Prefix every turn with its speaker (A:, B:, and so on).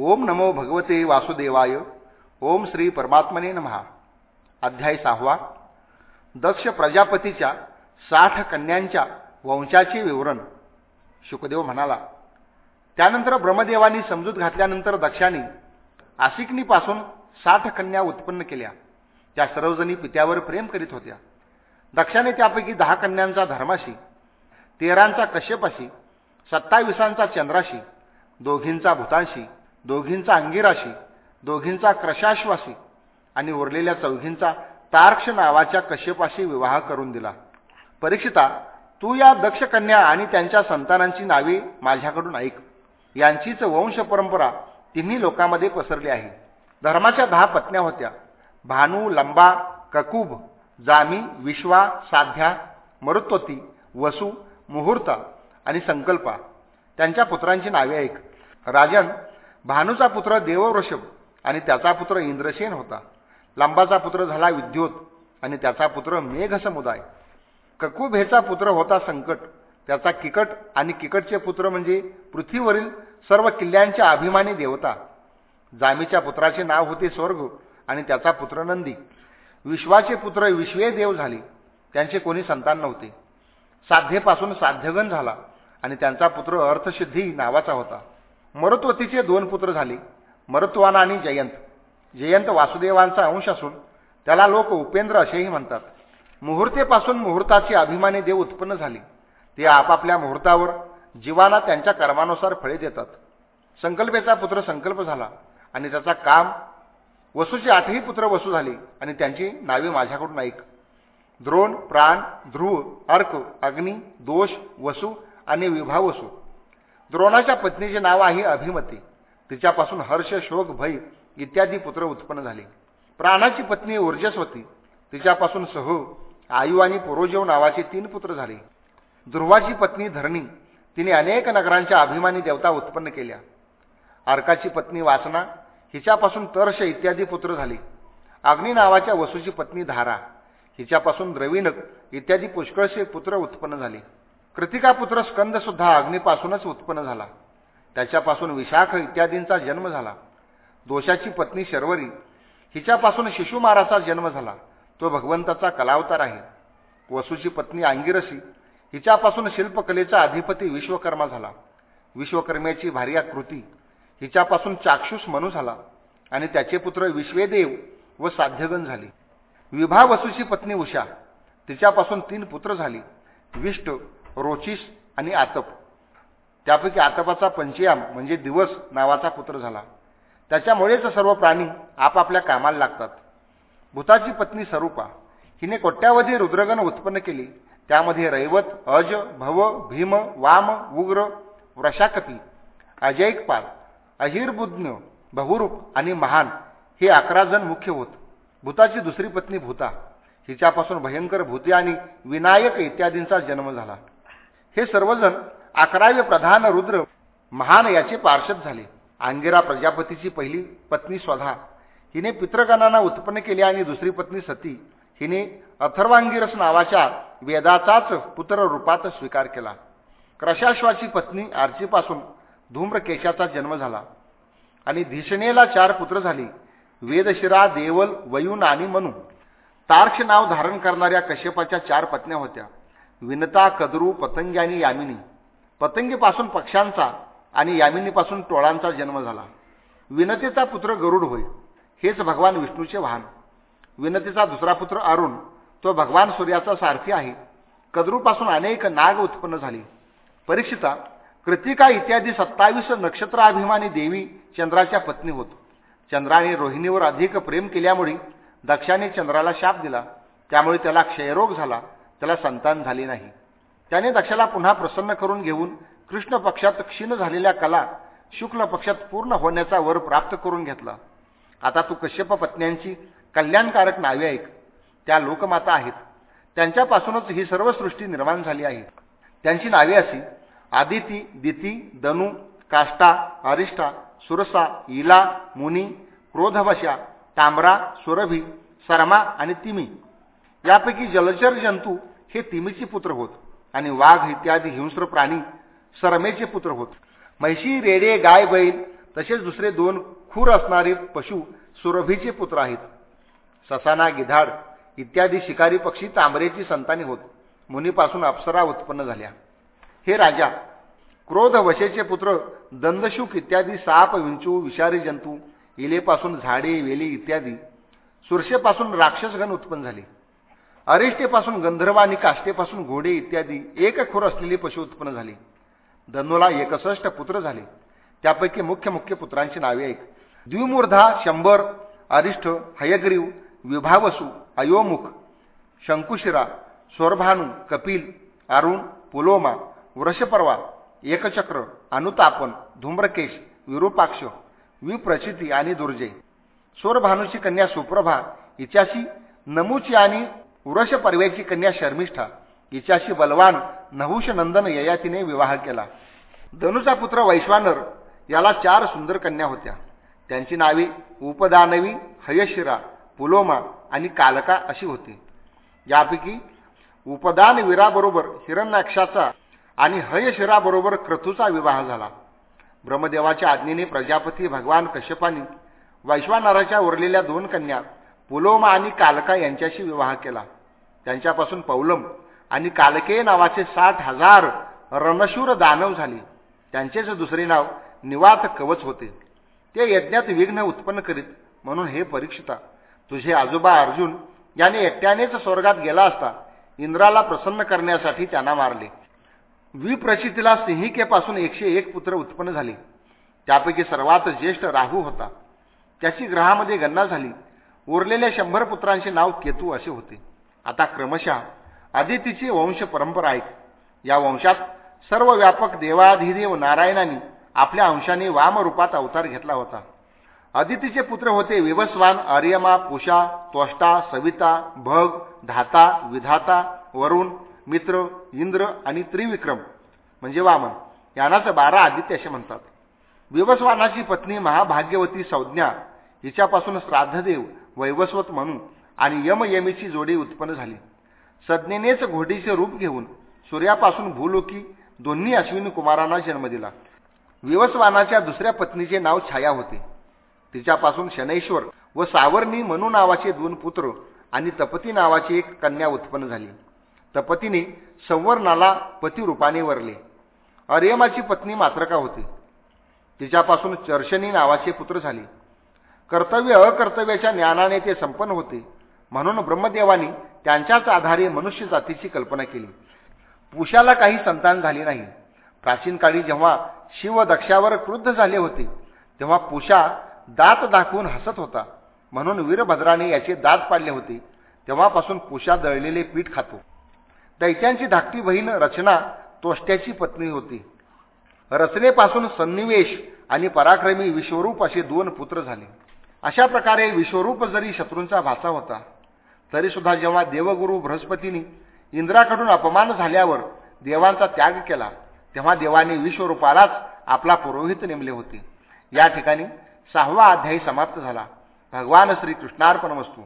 A: ओम नमो भगवते वासुदेवाय ओम श्री परमात्मने नमहा अध्याय सहावा. दक्ष प्रजापतीच्या साठ कन्यांच्या वंशाचे विवरण. शुकदेव म्हणाला त्यानंतर ब्रह्मदेवानी समजूत घातल्यानंतर दक्षाने आसिकनीपासून साठ कन्या उत्पन्न केल्या. त्या सर्वजणी पित्यावर प्रेम करीत होत्या. दक्षाने त्यापैकी दहा कन्यांचा धर्माशी तेरांचा कश्यपाशी सत्तावीसांचा चंद्राशी दोघींचा भूतांशी दोघींचा अंगिराशी दोघींचा क्रशाश्वासी आणि उरलेल्या चौघींचा तार्क्ष नावाच्या कश्यपाशी विवाह करून दिला. परीक्षिता तू या दक्ष कन्या आणि त्यांच्या संतानांची नावे माझ्याकडून ऐक. यांचीच वंश परंपरा तिन्ही लोकांमध्ये पसरली आहे. धर्माच्या दहा पत्न्या होत्या. भानू लंबा ककुब जामी विश्वा साध्या मरुत्वती वसु मुहूर्त आणि संकल्पा. त्यांच्या पुत्रांची नावे ऐक. राजन भानूचा पुत्र देववृषभ आणि त्याचा पुत्र इंद्रसेन होता. लंबाचा पुत्र झाला विद्योत आणि त्याचा पुत्र मेघ समुदाय ककुभेचा पुत्र होता संकट. त्याचा किकट आणि किकटचे पुत्र म्हणजे पृथ्वीवरील सर्व किल्ल्यांच्या अभिमानी देवता. जामीच्या पुत्राचे नाव होते स्वर्ग आणि त्याचा पुत्र नंदी. विश्वाचे पुत्र विश्वे देव झाले. त्यांचे कोणी संतान नव्हते. साध्येपासून साध्यगण झाला आणि त्यांचा पुत्र अर्थसिद्धी नावाचा होता. मरुत्वतीचे दोन पुत्र झाले मरुत्वाना आणि जयंत. जयंत वासुदेवांचा अंश असून त्याला लोक उपेंद्र असेही म्हणतात. मुहूर्तेपासून मुहूर्ताची अभिमानी देव उत्पन्न झाले. ते आपापल्या मुहूर्तावर जीवाला त्यांच्या कर्मानुसार फळे देतात. संकल्पेचा पुत्र संकल्प झाला आणि त्याचा काम वसूचे आठही पुत्र वसू झाले आणि त्यांची नावे माझ्याकडून ऐक. द्रोण प्राण ध्रुव अर्क अग्नी दोष वसू आणि विभाव वसू. द्रोणाच्या पत्नीचे नाव आहे अभिमती. तिच्यापासून हर्ष शोक भय इत्यादी पुत्र उत्पन्न झाले. प्राणाची पत्नी ऊर्जस्वती. तिच्यापासून सह आयु आणि पुरोजव नावाचे तीन पुत्र झाले. ध्रुवाची पत्नी धरणी. तिने अनेक नगरांच्या अभिमानी देवता उत्पन्न केल्या. अर्काची पत्नी वासना. हिच्यापासून तर्श इत्यादी पुत्र झाले. अग्नी नावाच्या वसूची पत्नी धारा. हिच्यापासून द्रविणक इत्यादी पुष्कळसे पुत्र उत्पन्न झाले. कृतिका पुत्र स्कंद सुद्धा अग्नीपासूनच उत्पन्न झाला. त्याच्यापासून विशाख इत्यादींचा जन्म झाला. दोषाची पत्नी शर्वरी हिच्यापासून शिशुमाराचा जन्म झाला. तो भगवंताचा कलावतार आहे. वसूची पत्नी अंगिरसी हिच्यापासून शिल्पकलेचा अधिपती विश्वकर्मा झाला. विश्वकर्म्याची भार्या कृती हिच्यापासून चाक्षुष मनू झाला आणि त्याचे पुत्र विश्वेदेव व साध्यगण झाले. विभा वसूची पत्नी उषा तिच्यापासून तीन पुत्र झाली. विष्ट रोचिस आणि आतप. त्यापैकी आतपाचा पंचयाम म्हणजे दिवस नावाचा पुत्र झाला. त्याच्यामुळेच सर्व प्राणी आपापल्या कामाला लागतात. भूताची पत्नी स्वरूपा हिने कोट्यावधी रुद्रगण उत्पन्न केली. त्यामध्ये रैवत अज भव भीम वाम उग्र वृषाकपी अजैकपाल अहिरबुद्न बहुरूप आणि महान हे अकरा जण मुख्य होत. भूताची दुसरी पत्नी भूता हिच्यापासून भयंकर भूते आणि विनायक इत्यादींचा जन्म झाला. हे सर्वजण अकरावे प्रधान रुद्र महान याचे पार्षद झाले. अंगिरा प्रजापतीची पहिली पत्नी स्वधा. हिने पितृगणांना उत्पन्न केले आणि दुसरी पत्नी सती. हिने अथर्वांगिरस नावाच्या वेदाचाच पुत्र रूपात स्वीकार केला. क्रशाश्वाची पत्नी आर्चीपासून धूम्रकेशाचा जन्म झाला. आणि धिषणेला चार पुत्र झाली. वेदशिरा देवल वयुन आणि मनू. तार्क्ष नाव धारण करणाऱ्या कश्यपाच्या चार पत्न्या होत्या. विनता कदरू पतंगी आणि यामिनी. पतंगीपासून पक्ष्यांचा आणि यामिनीपासून टोळांचा जन्म झाला. विनतेचा पुत्र गरुड होय हेच भगवान विष्णूचे वाहन. विनतेचा दुसरा पुत्र अरुण तो भगवान सूर्याचा सारथी आहे. कद्रूपासून अनेक नाग उत्पन्न झाली. परीक्षिता कृतिका इत्यादी सत्तावीस नक्षत्राभिमानी देवी चंद्राच्या पत्नी होत. चंद्राने रोहिणीवर अधिक प्रेम केल्यामुळे दक्षाने चंद्राला शाप दिला. त्यामुळे त्याला क्षयरोग झाला. त्याला संतान झाले नाही. त्याने दक्षाला पुन्हा प्रसन्न करून घेऊन कृष्ण पक्षात क्षीण झालेल्या कला शुक्ल पक्षात पूर्ण होण्याचा वर प्राप्त करून घेतला. आता तू कश्यप पत्न्यांची कल्याणकारक नावे ऐक. त्या लोकमाता आहेत. त्यांच्यापासूनच ही सर्व सृष्टी निर्माण झाली आहे. त्यांची नावे अशी आदिती दिती दनु काष्टा अरिष्ठा सुरसा इला मुनी क्रोधवशा तांबरा सुरभी सरमा आणि तिमी. यापैकी जलचर जंतू हे तिमीचे पुत्र होत आणि वाघ इत्यादी हिंस्र प्राणी सरमेचे पुत्र होत. म्हैशी रेडे गाय बैल तसेच दुसरे दोन खूर असणारे पशु सुरभीचे पुत्र आहेत. ससाना गिधाड इत्यादी शिकारी पक्षी तांबरेची संतानी होत. मुनीपासून अप्सरा उत्पन्न झाल्या. हे राजा क्रोध वशेचे पुत्र दंदशुक इत्यादी साप विंचू विषारी जंतू इलेपासून झाडे वेली इत्यादी सुरशेपासून राक्षसगण उत्पन्न झाले. अरिष्टेपासून गंधर्व आणि काष्टेपासून घोडे इत्यादी एक खोर असलेली पशु उत्पन्न झाली. धनुला एकसष्ट पुत्र झाले. त्यापैकी मुख्य मुख्य पुत्रांची नावे एक द्विमूर्धा शंभर अरिष्ठ हयग्रीव विभावसु अयोमुख शंकुशिरा स्वरभानू कपिल अरुण पुलोमा वृषपर्वा एकचक्र अनुतापन धूम्रकेश विरूपाक्ष विप्रचिती आणि दुर्जय स्वरभानूची कन्या सुप्रभा हिच्याशी नमुची आणि उरश पर्वेची कन्या शर्मिष्ठा हिच्याशी बलवान नहुष नंदन ययातीने विवाह केला. धनुचा पुत्र वैश्वानर याला चार सुंदर कन्या होत्या. त्यांची नावे उपदानवी हयशिरा पुलोमा आणि कालका अशी होती. यापैकी उपदानवीराबरोबर हिरण्याक्षाचा आणि हयशिराबरोबर क्रतूचा विवाह झाला. ब्रह्मदेवाच्या आज्ञेने प्रजापती भगवान कश्यपानी वैश्वानराच्या उरलेल्या दोन कन्या पुलोमा आणि कालका यांच्याशी विवाह केला. त्यांच्यापासून पौलम आणि कालके नावाचे साठ हजार रणशूर दानव झाले. त्यांचेच दुसरे नाव निवात कवच होते. ते यज्ञात विघ्न उत्पन्न करीत म्हणून हे परीक्षिता तुझे आजोबा अर्जुन याने एकट्यानेच स्वर्गात गेला असता इंद्राला प्रसन्न करण्यासाठी त्यांना मारले. विप्रचितीला सिंहिकेपासून एकशे एक पुत्र उत्पन्न झाले. त्यापैकी सर्वात ज्येष्ठ राहू होता. त्याची ग्रहामध्ये गणना झाली. उरलेल्या शंभर पुत्रांचे नाव केतू असे होते. आता क्रमशः आदितीची वंश परंपरा आहेत. या वंशात सर्व व्यापक देवाधिदेव नारायणाने आपल्या अंशाने वामरूपात अवतार घेतला होता. अदितीचे पुत्र होते विवस्वान आर्यमा पुषा त्वष्टा सविता भग धाता विधाता वरुण मित्र इंद्र आणि त्रिविक्रम म्हणजे वामन. यांनाच बारा आदित्य असे म्हणतात. विवस्वानाची पत्नी महाभाग्यवती संज्ञा हिच्यापासून श्राद्धदेव वैवस्वत म्हणून आणि यमयमीची जोडी उत्पन्न झाली. सज्ञेनेच घोडीचे रूप घेऊन सूर्यापासून भूलोकी दोन्ही अश्विनी कुमारांना जन्म दिला. विवस्वानाच्या दुसऱ्या पत्नीचे नाव छाया होते. तिच्यापासून शनैश्वर व सावर्णी मनू नावाचे दोन पुत्र आणि तपती नावाची एक कन्या उत्पन्न झाली. तपतीने संवर्णाला पतिरूपाने वरले. अर्यमाची पत्नी मात्रका होती. तिच्यापासून चर्शनी नावाचे पुत्र झाले. कर्तव्य अकर्तव्याच्या ज्ञानाने ते संपन्न होते. म्हणून ब्रह्मदेवानी त्यांच्याच आधारे मनुष्य जातीची कल्पना केली. पुषाला काही संतान झाली नाही. प्राचीन काळी जेव्हा शिव दक्षावर क्रुद्ध झाले होते तेव्हा पुषा दात दाखवून हसत होता. म्हणून वीरभद्राने याचे दात पाडले होते. तेव्हापासून पुषा दळलेले पीठ खातो. दैत्यांची धाकटी बहीण रचना तोष्ट्याची पत्नी होती. रचनेपासून सन्निवेश आणि पराक्रमी विश्वरूप असे दोन पुत्र झाले. अशा प्रकारे विश्वरूप जरी शत्रूंचा भाचा होता तरीसुद्धा जेव्हा देवगुरु बृहस्पतींनी इंद्राकडून अपमान झाल्यावर देवांचा त्याग केला तेव्हा देवाने विश्वरूपालाच आपला पुरोहित नेमले होते. या ठिकाणी सहावा अध्यायी समाप्त झाला. भगवान श्री कृष्णार्पण वस्तू